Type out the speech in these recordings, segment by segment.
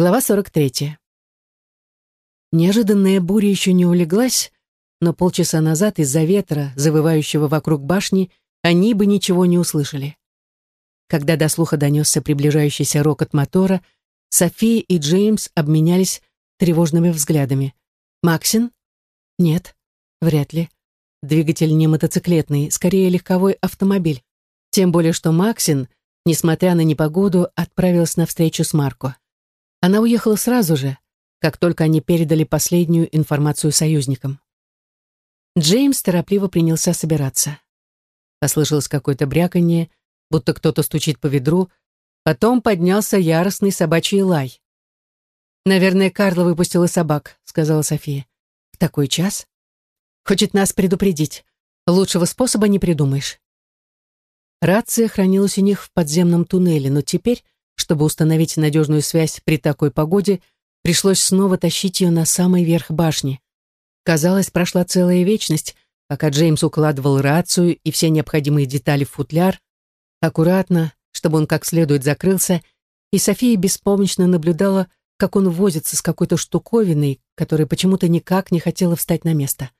Глава 43. Неожиданная буря еще не улеглась, но полчаса назад из-за ветра, завывающего вокруг башни, они бы ничего не услышали. Когда до слуха донесся приближающийся рокот мотора, София и Джеймс обменялись тревожными взглядами. «Максин?» «Нет, вряд ли. Двигатель не мотоциклетный, скорее легковой автомобиль. Тем более, что Максин, несмотря на непогоду, отправилась на встречу с Марко. Она уехала сразу же, как только они передали последнюю информацию союзникам. Джеймс торопливо принялся собираться. Послышалось какое-то бряканье, будто кто-то стучит по ведру, потом поднялся яростный собачий лай. «Наверное, Карла выпустила собак», — сказала София. «В такой час? Хочет нас предупредить. Лучшего способа не придумаешь». Рация хранилась у них в подземном туннеле, но теперь, чтобы установить надежную связь при такой погоде, пришлось снова тащить ее на самый верх башни. Казалось, прошла целая вечность, пока Джеймс укладывал рацию и все необходимые детали в футляр, аккуратно, чтобы он как следует закрылся, и София беспомощно наблюдала, как он возится с какой-то штуковиной, которая почему-то никак не хотела встать на место.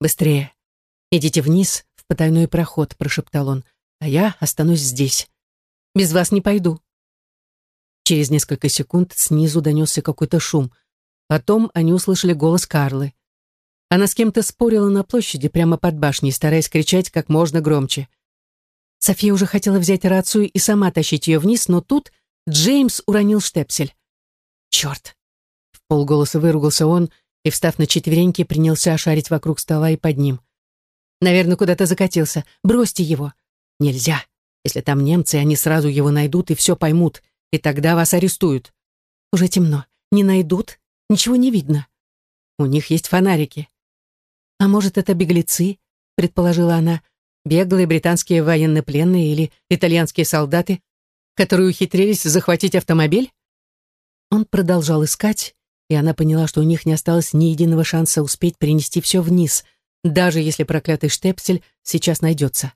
«Быстрее! Идите вниз, в потайной проход», — прошептал он, «а я останусь здесь. Без вас не пойду». Через несколько секунд снизу донесся какой-то шум. Потом они услышали голос Карлы. Она с кем-то спорила на площади прямо под башней, стараясь кричать как можно громче. София уже хотела взять рацию и сама тащить ее вниз, но тут Джеймс уронил штепсель. «Черт!» — в полголоса выругался он и, встав на четвереньки, принялся шарить вокруг стола и под ним. «Наверное, куда-то закатился. Бросьте его!» «Нельзя. Если там немцы, они сразу его найдут и все поймут, и тогда вас арестуют. Уже темно. Не найдут, ничего не видно. У них есть фонарики. А может, это беглецы, предположила она, беглые британские военнопленные или итальянские солдаты, которые ухитрились захватить автомобиль? Он продолжал искать, и она поняла, что у них не осталось ни единого шанса успеть перенести все вниз, даже если проклятый штепсель сейчас найдется.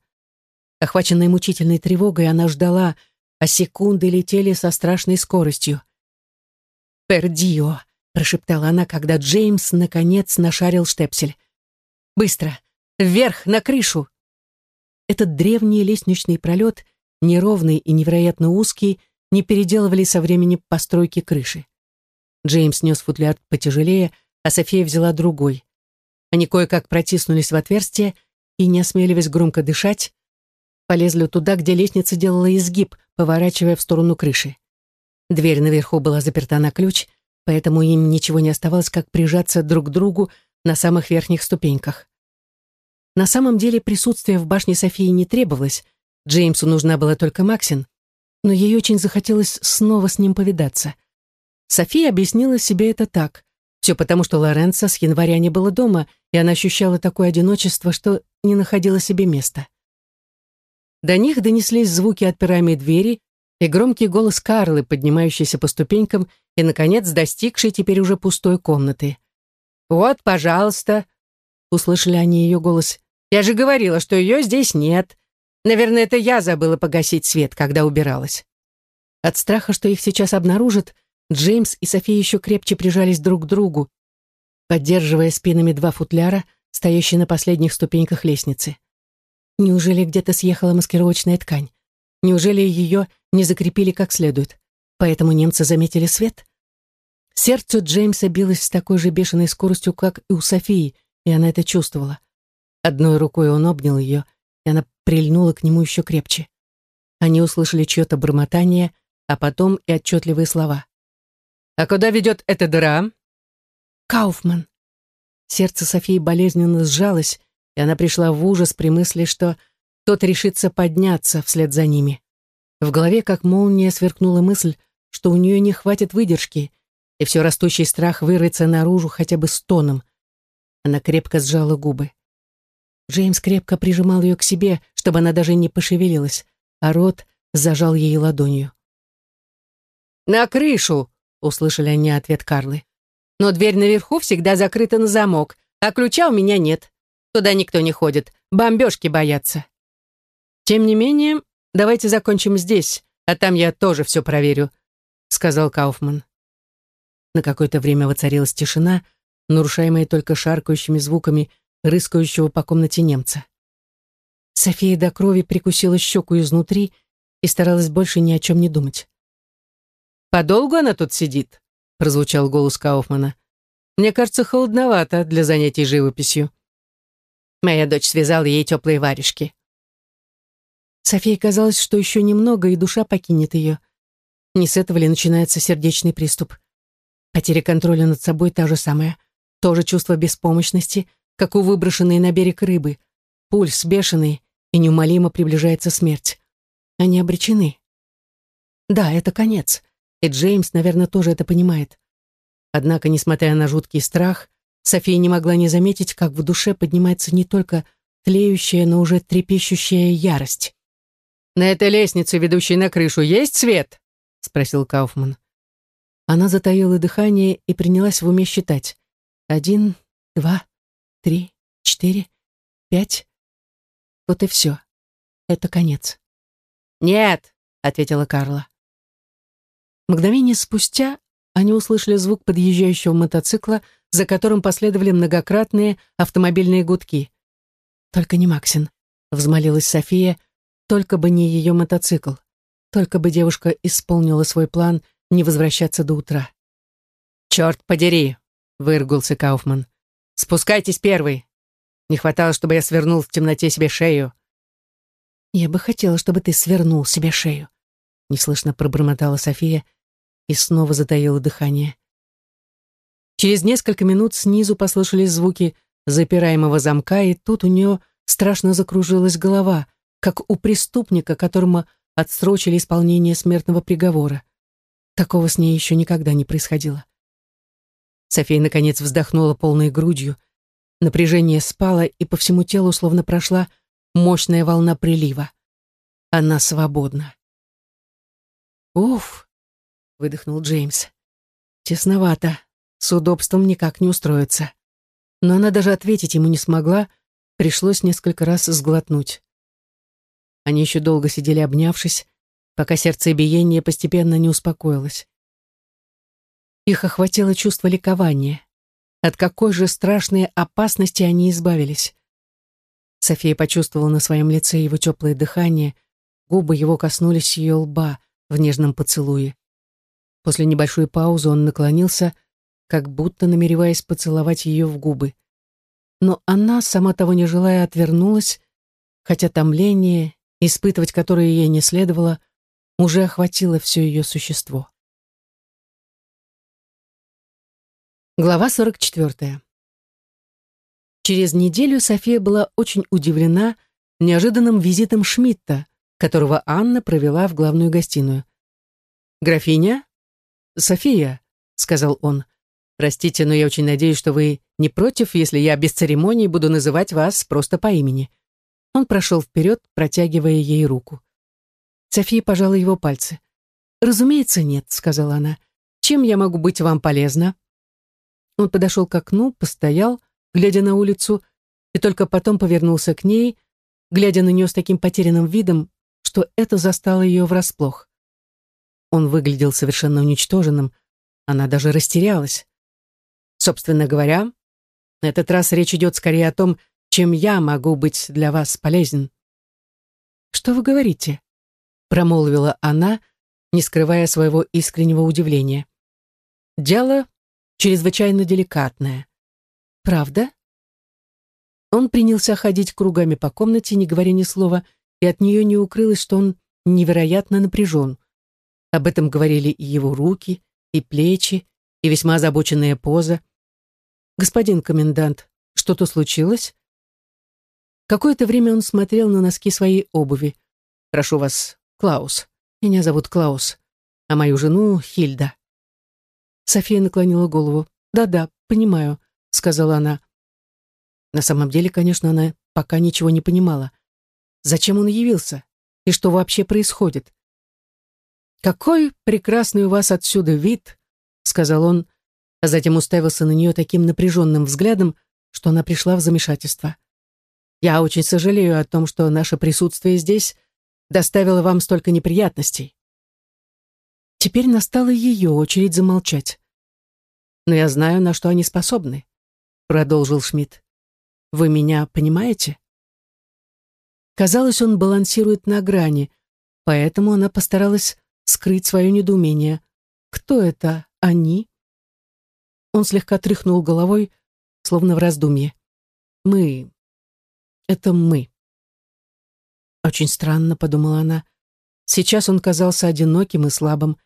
Охваченная мучительной тревогой, она ждала, а секунды летели со страшной скоростью. «Пердио!» — прошептала она, когда Джеймс наконец нашарил штепсель. Быстро! Вверх, на крышу!» Этот древний лестничный пролет, неровный и невероятно узкий, не переделывали со времени постройки крыши. Джеймс нес футляр потяжелее, а София взяла другой. Они кое-как протиснулись в отверстие и, не осмеливаясь громко дышать, полезли туда, где лестница делала изгиб, поворачивая в сторону крыши. Дверь наверху была заперта на ключ, поэтому им ничего не оставалось, как прижаться друг к другу на самых верхних ступеньках. На самом деле присутствие в башне Софии не требовалось, Джеймсу нужна была только Максин, но ей очень захотелось снова с ним повидаться. София объяснила себе это так. Все потому, что Лоренцо с января не было дома, и она ощущала такое одиночество, что не находила себе места. До них донеслись звуки отпираемой двери и громкий голос Карлы, поднимающийся по ступенькам и, наконец, достигший теперь уже пустой комнаты. «Вот, пожалуйста», — услышали они ее голос. «Я же говорила, что ее здесь нет. Наверное, это я забыла погасить свет, когда убиралась». От страха, что их сейчас обнаружат, Джеймс и София еще крепче прижались друг к другу, поддерживая спинами два футляра, стоящие на последних ступеньках лестницы. Неужели где-то съехала маскировочная ткань? Неужели ее не закрепили как следует? Поэтому немцы заметили свет? Сердце Джеймса билось с такой же бешеной скоростью, как и у Софии, и она это чувствовала. Одной рукой он обнял ее, и она прильнула к нему еще крепче. Они услышали чье-то бормотание, а потом и отчетливые слова. «А куда ведет эта дыра?» «Кауфман». Сердце Софии болезненно сжалось, и она пришла в ужас при мысли, что тот решится подняться вслед за ними. В голове, как молния, сверкнула мысль, что у нее не хватит выдержки, и все растущий страх вырвется наружу хотя бы стоном. Она крепко сжала губы. Джеймс крепко прижимал ее к себе, чтобы она даже не пошевелилась, а рот зажал ей ладонью. «На крышу!» — услышали они ответ Карлы. «Но дверь наверху всегда закрыта на замок, а ключа у меня нет. Туда никто не ходит, бомбежки боятся». «Тем не менее, давайте закончим здесь, а там я тоже все проверю», — сказал Кауфман. На какое-то время воцарилась тишина, нарушаемая только шаркающими звуками рыскающего по комнате немца. София до крови прикусила щеку изнутри и старалась больше ни о чем не думать. «Подолгу она тут сидит?» — прозвучал голос Кауфмана. «Мне кажется, холодновато для занятий живописью». Моя дочь связала ей теплые варежки. Софии казалось, что еще немного, и душа покинет ее. Не с этого ли начинается сердечный приступ? Потеря контроля над собой та же самая. тоже чувство беспомощности, как у выброшенной на берег рыбы. Пульс бешеный, и неумолимо приближается смерть. Они обречены. Да, это конец, и Джеймс, наверное, тоже это понимает. Однако, несмотря на жуткий страх, София не могла не заметить, как в душе поднимается не только тлеющая, но уже трепещущая ярость. «На этой лестнице, ведущей на крышу, есть свет?» — спросил Кауфман. Она затаила дыхание и принялась в уме считать. Один, два, три, четыре, пять. Вот и все. Это конец. «Нет», — ответила Карла. Мгновение спустя они услышали звук подъезжающего мотоцикла, за которым последовали многократные автомобильные гудки. «Только не Максин», — взмолилась София, «только бы не ее мотоцикл, только бы девушка исполнила свой план не возвращаться до утра». «Черт подери!» — выругался Кауфман. «Спускайтесь первый. Не хватало, чтобы я свернул в темноте себе шею». «Я бы хотела, чтобы ты свернул себе шею», — неслышно пробормотала София и снова затаила дыхание. Через несколько минут снизу послышались звуки запираемого замка, и тут у нее страшно закружилась голова, как у преступника, которому отсрочили исполнение смертного приговора. Такого с ней еще никогда не происходило. София, наконец, вздохнула полной грудью. Напряжение спало, и по всему телу словно прошла мощная волна прилива. Она свободна. «Уф!» — выдохнул Джеймс. «Тесновато. С удобством никак не устроиться». Но она даже ответить ему не смогла, пришлось несколько раз сглотнуть. Они еще долго сидели обнявшись, пока сердцебиение постепенно не успокоилось. Их охватило чувство ликования. От какой же страшной опасности они избавились. София почувствовала на своем лице его теплое дыхание, губы его коснулись ее лба в нежном поцелуе. После небольшой паузы он наклонился, как будто намереваясь поцеловать ее в губы. Но она, сама того не желая, отвернулась, хотя томление, испытывать которое ей не следовало, уже охватило все ее существо. Глава 44. Через неделю София была очень удивлена неожиданным визитом Шмидта, которого Анна провела в главную гостиную. «Графиня?» «София», — сказал он. «Простите, но я очень надеюсь, что вы не против, если я без церемоний буду называть вас просто по имени». Он прошел вперед, протягивая ей руку. София пожала его пальцы. «Разумеется, нет», — сказала она. «Чем я могу быть вам полезна?» Он подошел к окну, постоял, глядя на улицу, и только потом повернулся к ней, глядя на нее с таким потерянным видом, что это застало ее врасплох. Он выглядел совершенно уничтоженным, она даже растерялась. Собственно говоря, на этот раз речь идет скорее о том, чем я могу быть для вас полезен. «Что вы говорите?» — промолвила она, не скрывая своего искреннего удивления. «Дело чрезвычайно деликатное. Правда?» Он принялся ходить кругами по комнате, не говоря ни слова, и от нее не укрылось, что он невероятно напряжен. Об этом говорили и его руки, и плечи, и весьма озабоченная поза. «Господин комендант, что-то случилось?» Какое-то время он смотрел на носки своей обуви. «Прошу вас, Клаус. Меня зовут Клаус, а мою жену Хильда». София наклонила голову. «Да-да, понимаю», — сказала она. На самом деле, конечно, она пока ничего не понимала. Зачем он явился? И что вообще происходит? «Какой прекрасный у вас отсюда вид», — сказал он, а затем уставился на нее таким напряженным взглядом, что она пришла в замешательство. Я очень сожалею о том, что наше присутствие здесь доставило вам столько неприятностей. Теперь настала ее очередь замолчать. но я знаю, на что они способны», — продолжил Шмидт. «Вы меня понимаете?» Казалось, он балансирует на грани, поэтому она постаралась скрыть свое недоумение. «Кто это они?» Он слегка тряхнул головой, словно в раздумье. «Мы. Это мы». Очень странно, подумала она. Сейчас он казался одиноким и слабым.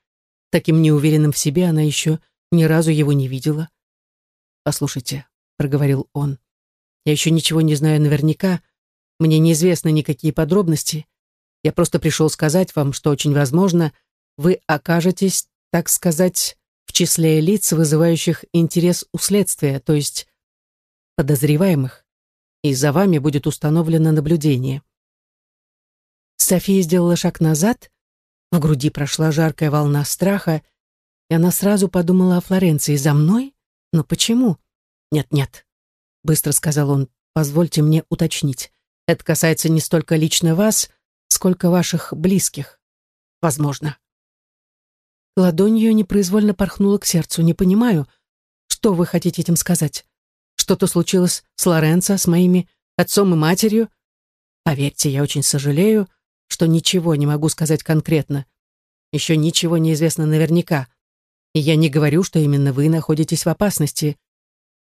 Таким неуверенным в себе она еще ни разу его не видела. «Послушайте», — проговорил он, — «я еще ничего не знаю наверняка, мне неизвестны никакие подробности. Я просто пришел сказать вам, что очень возможно, вы окажетесь, так сказать, в числе лиц, вызывающих интерес у следствия, то есть подозреваемых, и за вами будет установлено наблюдение. София сделала шаг назад, в груди прошла жаркая волна страха, и она сразу подумала о Флоренции. «За мной? Но почему?» «Нет-нет», — быстро сказал он, — «позвольте мне уточнить. Это касается не столько лично вас, сколько ваших близких. Возможно». Ладонь ее непроизвольно порхнула к сердцу. «Не понимаю, что вы хотите этим сказать? Что-то случилось с Лоренцо, с моими отцом и матерью? Поверьте, я очень сожалею, что ничего не могу сказать конкретно. Еще ничего не известно наверняка. И я не говорю, что именно вы находитесь в опасности.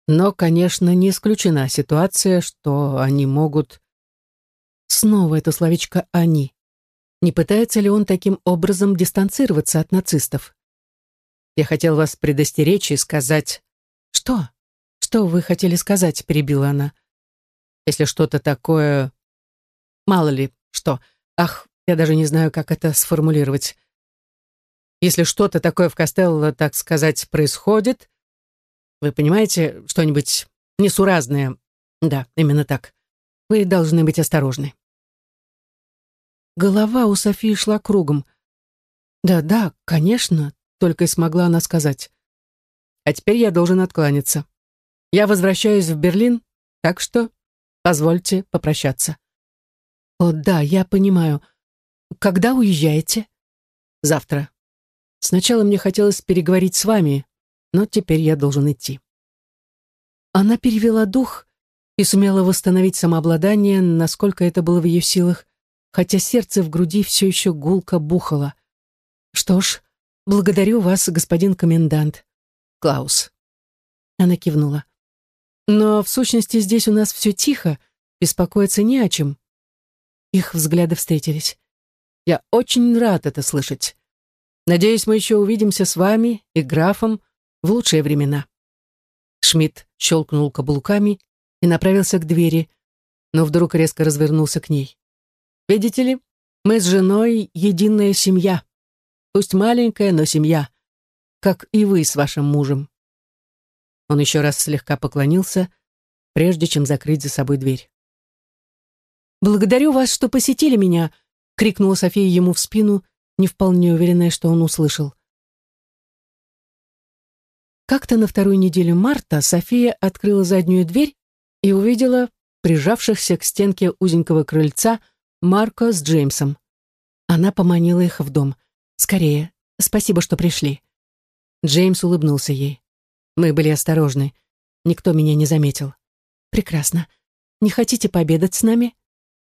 Но, конечно, не исключена ситуация, что они могут... Снова это словечко «они». Не пытается ли он таким образом дистанцироваться от нацистов? Я хотел вас предостеречь и сказать... Что? Что вы хотели сказать, перебила она. Если что-то такое... Мало ли, что... Ах, я даже не знаю, как это сформулировать. Если что-то такое в Костелло, так сказать, происходит, вы понимаете, что-нибудь несуразное. Да, именно так. Вы должны быть осторожны. Голова у Софии шла кругом. «Да-да, конечно», — только и смогла она сказать. «А теперь я должен откланяться. Я возвращаюсь в Берлин, так что позвольте попрощаться». «О, да, я понимаю. Когда уезжаете?» «Завтра. Сначала мне хотелось переговорить с вами, но теперь я должен идти». Она перевела дух и сумела восстановить самообладание, насколько это было в ее силах, хотя сердце в груди все еще гулко бухало. «Что ж, благодарю вас, господин комендант. Клаус». Она кивнула. «Но в сущности здесь у нас все тихо, беспокоиться не о чем. Их взгляды встретились. «Я очень рад это слышать. Надеюсь, мы еще увидимся с вами и графом в лучшие времена». Шмидт щелкнул каблуками и направился к двери, но вдруг резко развернулся к ней. «Видите ли, мы с женой единая семья. Пусть маленькая, но семья, как и вы с вашим мужем». Он еще раз слегка поклонился, прежде чем закрыть за собой дверь. «Благодарю вас, что посетили меня!» — крикнула София ему в спину, не вполне уверенная, что он услышал. Как-то на вторую неделю марта София открыла заднюю дверь и увидела прижавшихся к стенке узенького крыльца Марко с Джеймсом. Она поманила их в дом. «Скорее. Спасибо, что пришли». Джеймс улыбнулся ей. «Мы были осторожны. Никто меня не заметил». «Прекрасно. Не хотите пообедать с нами?»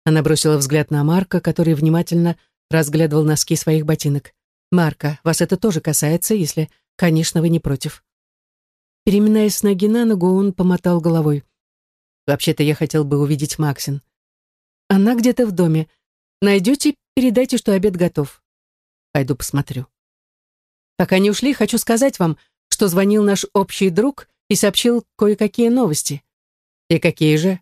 Она бросила взгляд на Марка, который внимательно разглядывал носки своих ботинок. «Марка, вас это тоже касается, если, конечно, вы не против». Переминаясь с ноги на ногу, он помотал головой. «Вообще-то я хотел бы увидеть Максин. Она где-то в доме. Найдете, передайте, что обед готов. Пойду посмотрю. Пока не ушли, хочу сказать вам, что звонил наш общий друг и сообщил кое-какие новости. И какие же?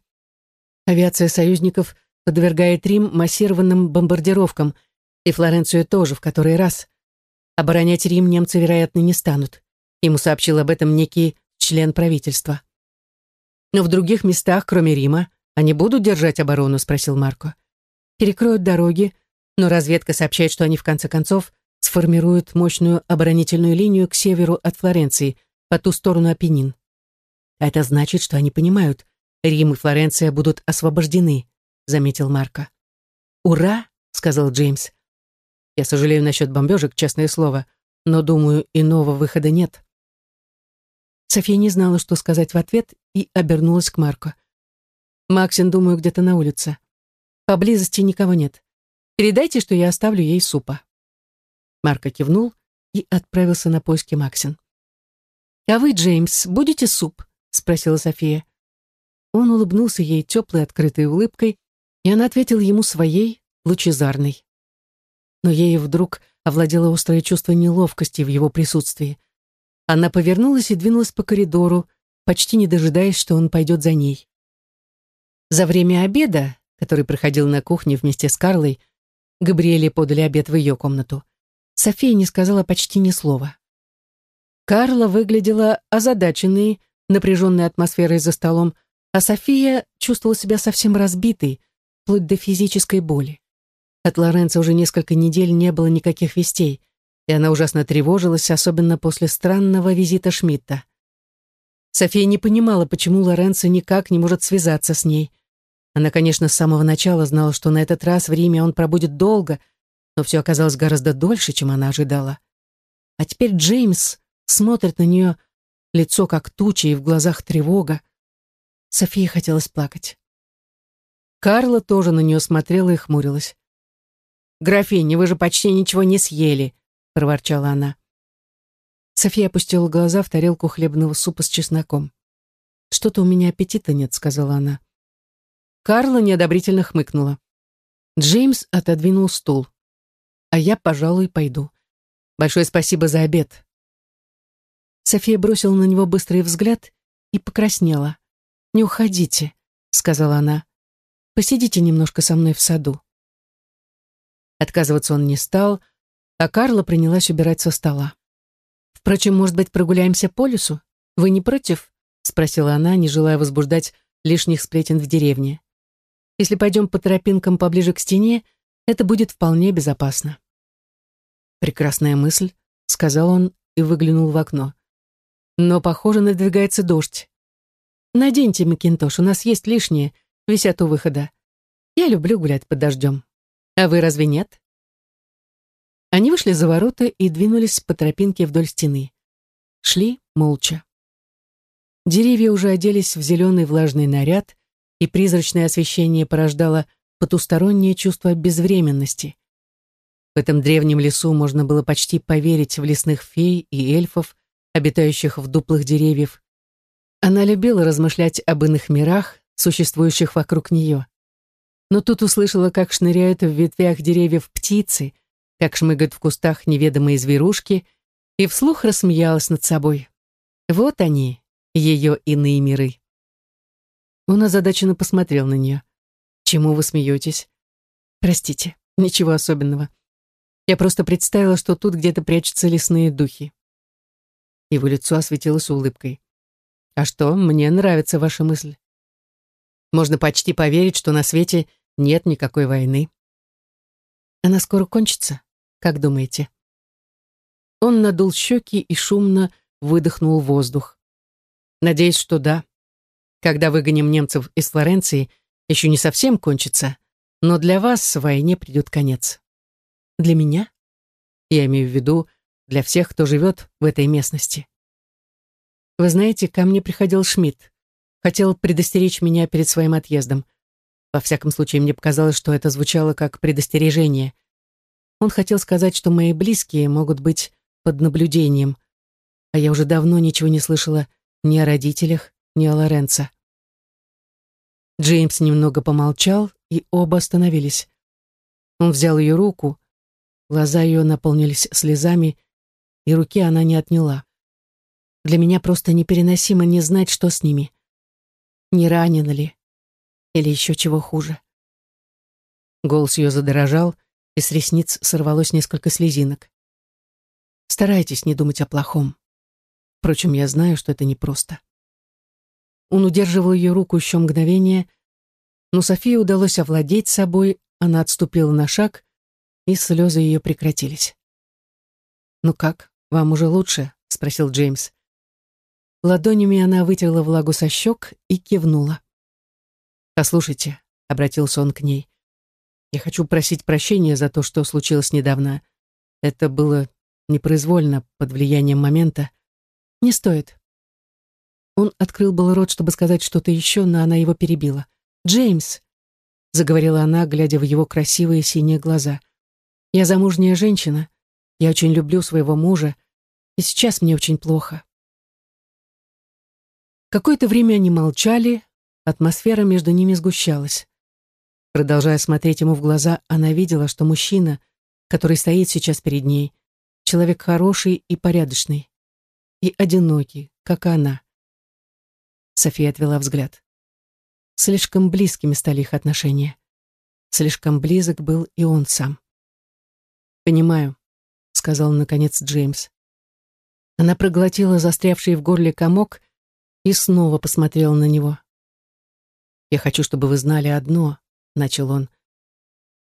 Авиация союзников — подвергает Рим массированным бомбардировкам, и Флоренцию тоже в который раз. Оборонять Рим немцы, вероятно, не станут. Ему сообщил об этом некий член правительства. «Но в других местах, кроме Рима, они будут держать оборону?» — спросил Марко. «Перекроют дороги, но разведка сообщает, что они в конце концов сформируют мощную оборонительную линию к северу от Флоренции, по ту сторону Апеннин. Это значит, что они понимают, Рим и Флоренция будут освобождены заметил Марко. «Ура!» — сказал Джеймс. «Я сожалею насчет бомбежек, честное слово, но, думаю, иного выхода нет». София не знала, что сказать в ответ, и обернулась к Марку. «Максин, думаю, где-то на улице. Поблизости никого нет. Передайте, что я оставлю ей супа». Марко кивнул и отправился на поиски Максин. «А вы, Джеймс, будете суп?» — спросила София. Он улыбнулся ей теплой, открытой улыбкой, и она ответила ему своей, лучезарной. Но ей вдруг овладело острое чувство неловкости в его присутствии. Она повернулась и двинулась по коридору, почти не дожидаясь, что он пойдет за ней. За время обеда, который проходил на кухне вместе с Карлой, Габриэле подали обед в ее комнату. София не сказала почти ни слова. Карла выглядела озадаченной, напряженной атмосферой за столом, а София чувствовала себя совсем разбитой, вплоть до физической боли. От Лоренца уже несколько недель не было никаких вестей, и она ужасно тревожилась, особенно после странного визита Шмидта. София не понимала, почему Лоренцо никак не может связаться с ней. Она, конечно, с самого начала знала, что на этот раз в Риме он пробудет долго, но все оказалось гораздо дольше, чем она ожидала. А теперь Джеймс смотрит на нее, лицо как туча и в глазах тревога. Софии хотелось плакать. Карла тоже на нее смотрела и хмурилась. «Графиня, вы же почти ничего не съели», проворчала она. София опустила глаза в тарелку хлебного супа с чесноком. «Что-то у меня аппетита нет», — сказала она. Карла неодобрительно хмыкнула. Джеймс отодвинул стул. «А я, пожалуй, пойду. Большое спасибо за обед». София бросила на него быстрый взгляд и покраснела. «Не уходите», — сказала она. «Посидите немножко со мной в саду». Отказываться он не стал, — а Карла принялась убирать со стола. «Впрочем, может быть, прогуляемся по лесу? Вы не против?» — спросила она, не желая возбуждать лишних сплетен в деревне. «Если пойдем по тропинкам поближе к стене, это будет вполне безопасно». «Прекрасная мысль», — сказал он и выглянул в окно. «Но, похоже, надвигается дождь. Наденьте макинтош, у нас есть лишнее, висят у выхода. Я люблю гулять под дождем. А вы разве нет?» Они вышли за ворота и двинулись по тропинке вдоль стены. Шли молча. Деревья уже оделись в зеленый влажный наряд, и призрачное освещение порождало потустороннее чувство безвременности. В этом древнем лесу можно было почти поверить в лесных фей и эльфов, обитающих в дуплах деревьев. Она любила размышлять об иных мирах, существующих вокруг нее. Но тут услышала, как шныряют в ветвях деревьев птицы — как шмыгают в кустах неведомые зверушки, и вслух рассмеялась над собой. Вот они, ее иные миры. Он озадаченно посмотрел на нее. «Чему вы смеетесь?» «Простите, ничего особенного. Я просто представила, что тут где-то прячутся лесные духи». Его лицо осветилось улыбкой. «А что, мне нравится ваша мысль. Можно почти поверить, что на свете нет никакой войны. Она скоро кончится. Как думаете?» Он надул щеки и шумно выдохнул воздух. «Надеюсь, что да. Когда выгоним немцев из Флоренции, еще не совсем кончится, но для вас войне придет конец. Для меня? Я имею в виду для всех, кто живет в этой местности. Вы знаете, ко мне приходил Шмидт. Хотел предостеречь меня перед своим отъездом. Во всяком случае, мне показалось, что это звучало как предостережение — он хотел сказать, что мои близкие могут быть под наблюдением, а я уже давно ничего не слышала ни о родителях, ни о Лоренцо. Джеймс немного помолчал, и оба остановились. Он взял ее руку, глаза ее наполнились слезами, и руки она не отняла. Для меня просто непереносимо не знать, что с ними. Не ранено ли? Или еще чего хуже? Голос ее задорожал, и с ресниц сорвалось несколько слезинок. Старайтесь не думать о плохом. Впрочем, я знаю, что это непросто. Он удерживал ее руку еще мгновение, но Софии удалось овладеть собой, она отступила на шаг, и слезы ее прекратились. «Ну как, вам уже лучше?» — спросил Джеймс. Ладонями она вытерла влагу со щек и кивнула. «Послушайте», — обратился он к ней, я хочу просить прощения за то, что случилось недавно. Это было непроизвольно, под влиянием момента. Не стоит. Он открыл был рот, чтобы сказать что-то еще, но она его перебила. «Джеймс!» — заговорила она, глядя в его красивые синие глаза. «Я замужняя женщина. Я очень люблю своего мужа, и сейчас мне очень плохо». Какое-то время они молчали, атмосфера между ними сгущалась. Продолжая смотреть ему в глаза, она видела, что мужчина, который стоит сейчас перед ней, человек хороший и порядочный, и одинокий, как и она. София отвела взгляд. Слишком близкими стали их отношения. Слишком близок был и он сам. «Понимаю», — сказал наконец Джеймс. Она проглотила застрявший в горле комок и снова посмотрела на него. «Я хочу, чтобы вы знали одно», — начал он.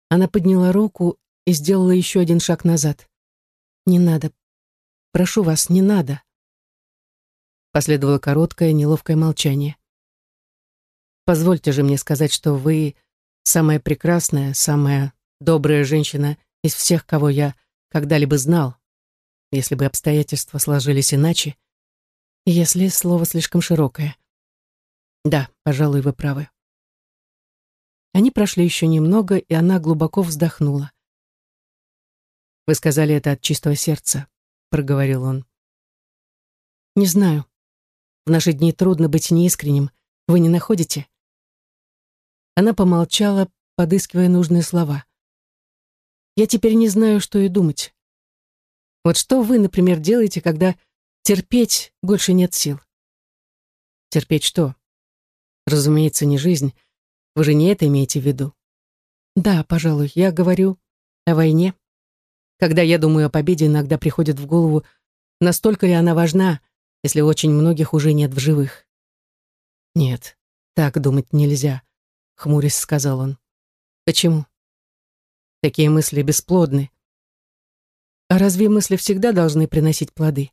Она подняла руку и сделала еще один шаг назад. «Не надо. Прошу вас, не надо». Последовало короткое, неловкое молчание. «Позвольте же мне сказать, что вы самая прекрасная, самая добрая женщина из всех, кого я когда-либо знал. Если бы обстоятельства сложились иначе, если слово слишком широкое. Да, пожалуй, вы правы. Они прошли еще немного, и она глубоко вздохнула. «Вы сказали это от чистого сердца», — проговорил он. «Не знаю. В наши дни трудно быть неискренним. Вы не находите?» Она помолчала, подыскивая нужные слова. «Я теперь не знаю, что и думать. Вот что вы, например, делаете, когда Терпеть больше нет сил. Терпеть что? Разумеется, не жизнь. Вы же не это имеете в виду? Да, пожалуй, я говорю о войне. Когда я думаю о победе, иногда приходит в голову, настолько ли она важна, если очень многих уже нет в живых. Нет, так думать нельзя, хмурясь сказал он. Почему? Такие мысли бесплодны. А разве мысли всегда должны приносить плоды?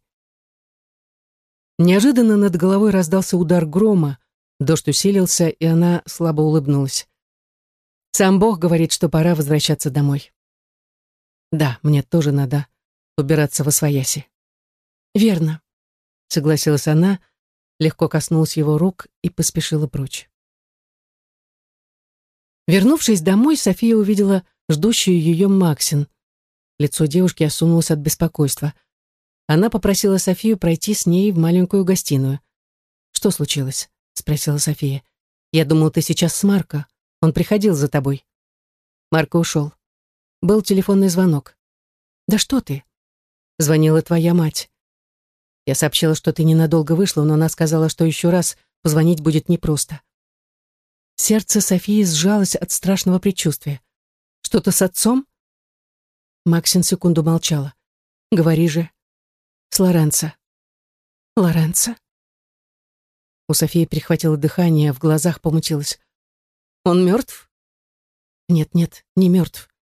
Неожиданно над головой раздался удар грома, дождь усилился, и она слабо улыбнулась. Сам Бог говорит, что пора возвращаться домой. Да, мне тоже надо убираться во свояси. Верно, согласилась она, легко коснулась его рук и поспешила прочь. Вернувшись домой, София увидела ждущую ее Максин. Лицо девушки осунулось от беспокойства — она попросила Софию пройти с ней в маленькую гостиную. «Что случилось?» — спросила София. «Я думал, ты сейчас с Марко. Он приходил за тобой». Марко ушел. Был телефонный звонок. «Да что ты?» Звонила твоя мать. Я сообщила, что ты ненадолго вышла, но она сказала, что еще раз позвонить будет непросто. Сердце Софии сжалось от страшного предчувствия. «Что-то с отцом?» Максин секунду молчала. «Говори же». С Лоренцо. Лоренцо? У Софии перехватило дыхание, в глазах помутилось. Он мертв? Нет-нет, не мертв,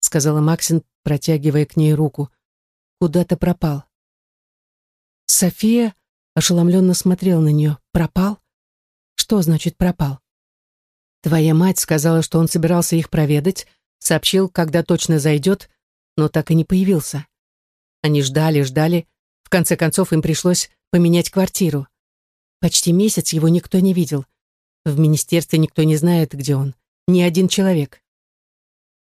сказала Максин, протягивая к ней руку. Куда-то пропал. София ошеломленно смотрела на нее. Пропал? Что значит пропал? Твоя мать сказала, что он собирался их проведать, сообщил, когда точно зайдет, но так и не появился. Они ждали, ждали, в конце концов, им пришлось поменять квартиру. Почти месяц его никто не видел. В министерстве никто не знает, где он. Ни один человек.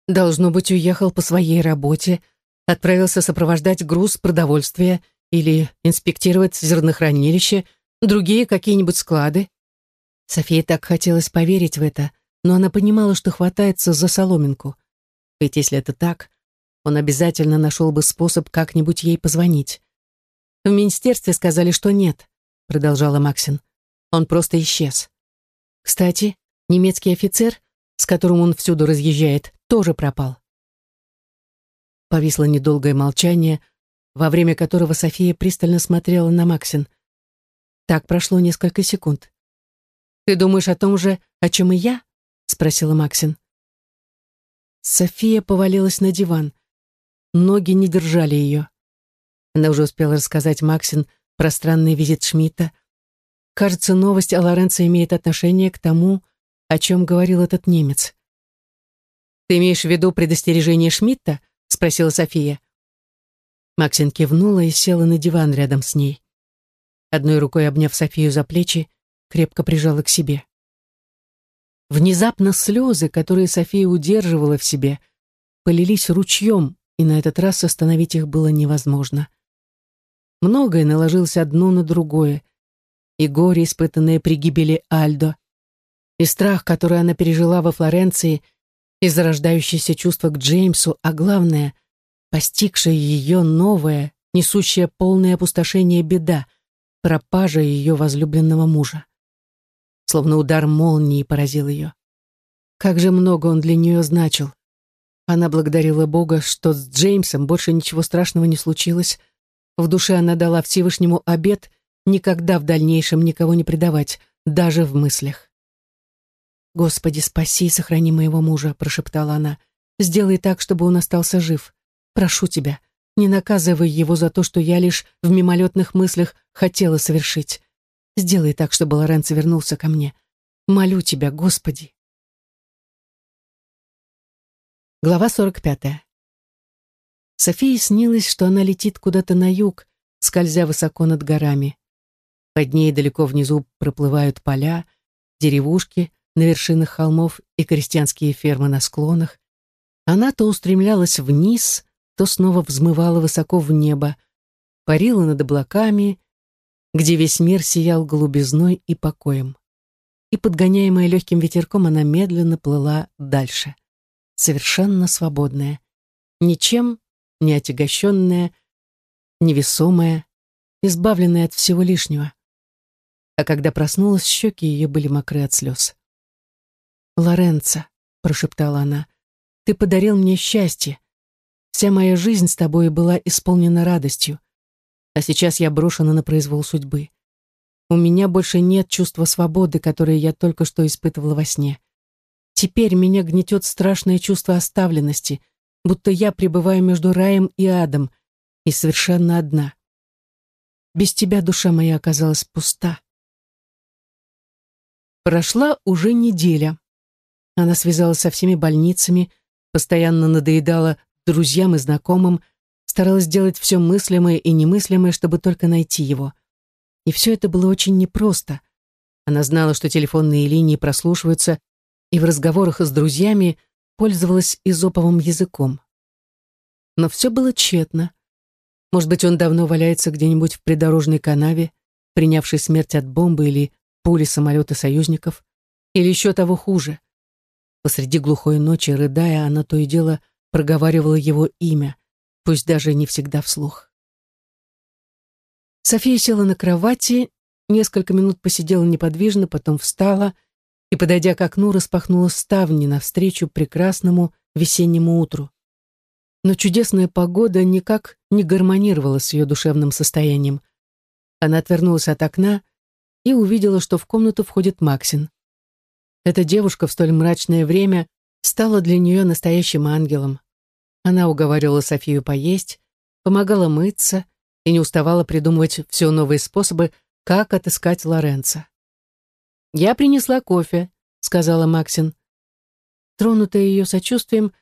Должно быть, уехал по своей работе, отправился сопровождать груз продовольствия или инспектировать зернохранилище, другие какие-нибудь склады. Софии так хотелось поверить в это, но она понимала, что хватается за соломинку. Ведь если это так, он обязательно нашел бы способ как-нибудь ей позвонить. В министерстве сказали, что нет, продолжала Максин. Он просто исчез. Кстати, немецкий офицер, с которым он всюду разъезжает, тоже пропал. Повисло недолгое молчание, во время которого София пристально смотрела на Максин. Так прошло несколько секунд. «Ты думаешь о том же, о чем и я?» — спросила Максин. София повалилась на диван. Ноги не держали ее. Она уже успела рассказать Максин про странный визит Шмидта. Кажется, новость о Лоренцо имеет отношение к тому, о чем говорил этот немец. «Ты имеешь в виду предостережение Шмидта?» — спросила София. Максин кивнула и села на диван рядом с ней. одной рукой обняв Софию за плечи, крепко прижала к себе. Внезапно слезы, которые София удерживала в себе, полились ручьем, и на этот раз остановить их было невозможно. Многое наложилось одно на другое, и горе, испытанное при гибели Альдо, и страх, который она пережила во Флоренции, и зарождающееся чувство к Джеймсу, а главное, постигшее ее новое, несущее полное опустошение беда, пропажа ее возлюбленного мужа. Словно удар молнии поразил ее. Как же много он для нее значил. Она благодарила Бога, что с Джеймсом больше ничего страшного не случилось. В душе она дала Всевышнему обет никогда в дальнейшем никого не предавать, даже в мыслях. «Господи, спаси и сохрани моего мужа», — прошептала она. «Сделай так, чтобы он остался жив. Прошу тебя, не наказывай его за то, что я лишь в мимолетных мыслях хотела совершить. Сделай так, чтобы Лоренцо вернулся ко мне. Молю тебя, Господи». Глава 45. Софии снилось, что она летит куда-то на юг, скользя высоко над горами. Под ней далеко внизу проплывают поля, деревушки на вершинах холмов и крестьянские фермы на склонах. Она то устремлялась вниз, то снова взмывала высоко в небо, парила над облаками, где весь мир сиял голубизной и покоем. И, подгоняемая легким ветерком, она медленно плыла дальше — совершенно свободная, ничем не отягощенная, невесомая, избавленная от всего лишнего. А когда проснулась, щеки ее были мокры от слез. «Лоренцо», — прошептала она, — «ты подарил мне счастье. Вся моя жизнь с тобой была исполнена радостью, а сейчас я брошена на произвол судьбы. У меня больше нет чувства свободы, которое я только что испытывала во сне. Теперь меня гнетет страшное чувство оставленности, будто я пребываю между раем и адом, и совершенно одна. Без тебя душа моя оказалась пуста. Прошла уже неделя. Она связалась со всеми больницами, постоянно надоедала друзьям и знакомым, старалась делать все мыслимое и немыслимое, чтобы только найти его. И все это было очень непросто. Она знала, что телефонные линии прослушиваются и в разговорах с друзьями пользовалась изоповым языком. Но все было тщетно. Может быть, он давно валяется где-нибудь в придорожной канаве, принявший смерть от бомбы или пули самолета союзников, или еще того хуже. Посреди глухой ночи, рыдая, она то и дело проговаривала его имя, пусть даже не всегда вслух. София села на кровати, несколько минут посидела неподвижно, потом встала — и, подойдя к окну, распахнула ставни навстречу прекрасному весеннему утру. Но чудесная погода никак не гармонировала с ее душевным состоянием. Она отвернулась от окна и увидела, что в комнату входит Максин. Эта девушка в столь мрачное время стала для нее настоящим ангелом. Она уговаривала Софию поесть, помогала мыться и не уставала придумывать все новые способы, как отыскать Лоренца. «Я принесла кофе», — сказала Максин. Тронутая ее сочувствием,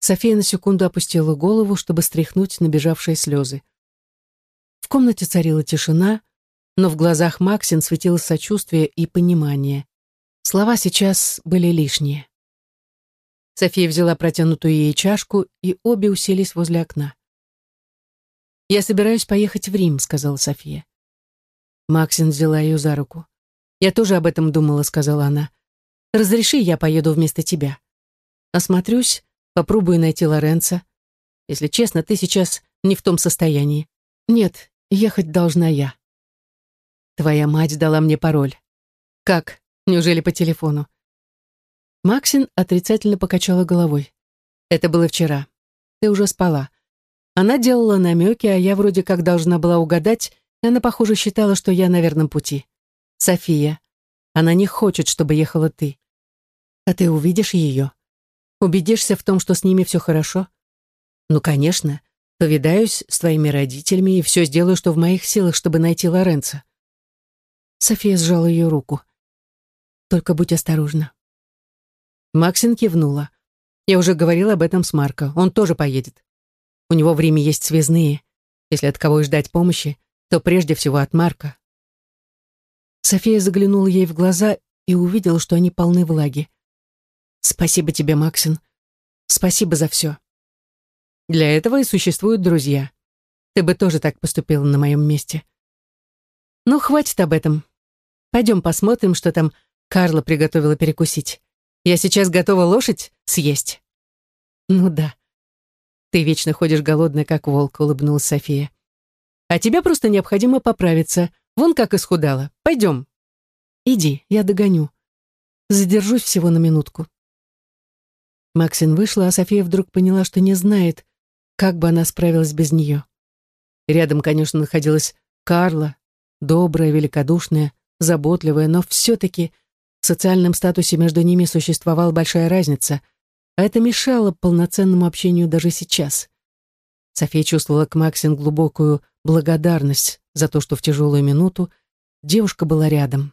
София на секунду опустила голову, чтобы стряхнуть набежавшие слезы. В комнате царила тишина, но в глазах Максин светилось сочувствие и понимание. Слова сейчас были лишние. София взяла протянутую ей чашку, и обе уселись возле окна. «Я собираюсь поехать в Рим», — сказала София. Максин взяла ее за руку. «Я тоже об этом думала», — сказала она. «Разреши, я поеду вместо тебя. Осмотрюсь, попробую найти Лоренца. Если честно, ты сейчас не в том состоянии. Нет, ехать должна я». «Твоя мать дала мне пароль». «Как? Неужели по телефону?» Максин отрицательно покачала головой. «Это было вчера. Ты уже спала. Она делала намеки, а я вроде как должна была угадать, и она, похоже, считала, что я на верном пути. София. Она не хочет, чтобы ехала ты. А ты увидишь ее? Убедишься в том, что с ними все хорошо? Ну, конечно. Повидаюсь с твоими родителями и все сделаю, что в моих силах, чтобы найти Лоренца. София сжала ее руку. Только будь осторожна. Максин кивнула. Я уже говорила об этом с Марко. Он тоже поедет. У него в Риме есть связные. Если от кого и ждать помощи, то прежде всего от Марка. София заглянула ей в глаза и увидела, что они полны влаги. «Спасибо тебе, Максин. Спасибо за все. Для этого и существуют друзья. Ты бы тоже так поступила на моем месте. Ну, хватит об этом. Пойдем посмотрим, что там Карла приготовила перекусить. Я сейчас готова лошадь съесть. Ну да. Ты вечно ходишь голодная, как волк, улыбнулась София. А тебе просто необходимо поправиться. Вон как исхудала. Пойдем. Иди, я догоню. Задержусь всего на минутку. Максин вышла, а София вдруг поняла, что не знает, как бы она справилась без нее. Рядом, конечно, находилась Карла, добрая, великодушная, заботливая, но все-таки в социальном статусе между ними существовала большая разница, а это мешало полноценному общению даже сейчас. София чувствовала к Максин глубокую благодарность за то, что в тяжелую минуту девушка была рядом.